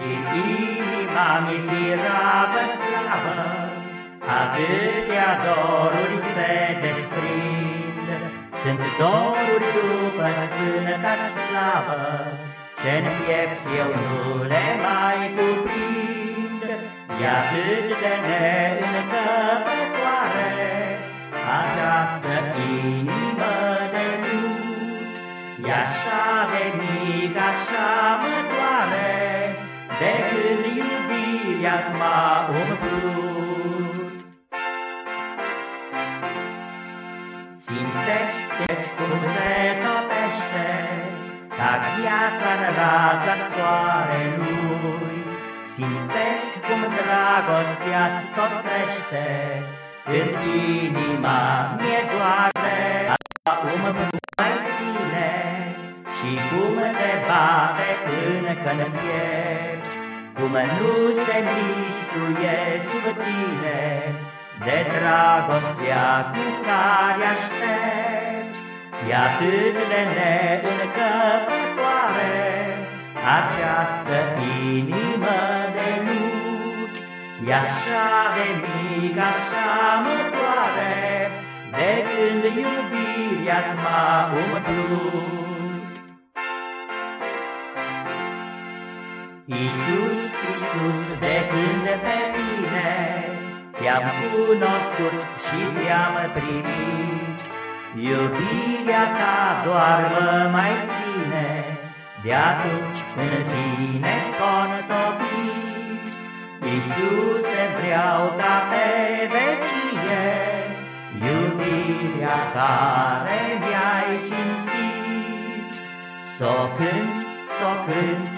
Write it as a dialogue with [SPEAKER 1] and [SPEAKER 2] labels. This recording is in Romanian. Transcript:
[SPEAKER 1] Din inima mi firavă slavă, Atâtea doruri se desprind, Sunt doruri după sfântă slavă, Ce-n piept eu nu le mai cuprind, E atât de neîncăpătoare Această inimă de lut, E așa de mic, așa mă doare, De când iubirea-ți m-a umplut. Simțesc cum se topește ca viața în raza soarelui, Simțesc cum dragostea-ți tot crește, Când inima mi-e doare, Cum mai ține și cum te bate încă în piept, Cum nu se mistuie sub tine, De dragostea cu care aștept. E atât de neîncăpătoare Această inimă de lut E așa de mic, așa mă doare De când iubirea-ți m-a umplut Iisus, Iisus, de când pe tine Te-am cunoscut și te-am primit Iubirea ta doar mă mai ține, De atunci în tine scontopit. Iisuse, vreau ca pe vecie, Iubirea care mi-ai cinstit. S-o cânt, s-o cânt,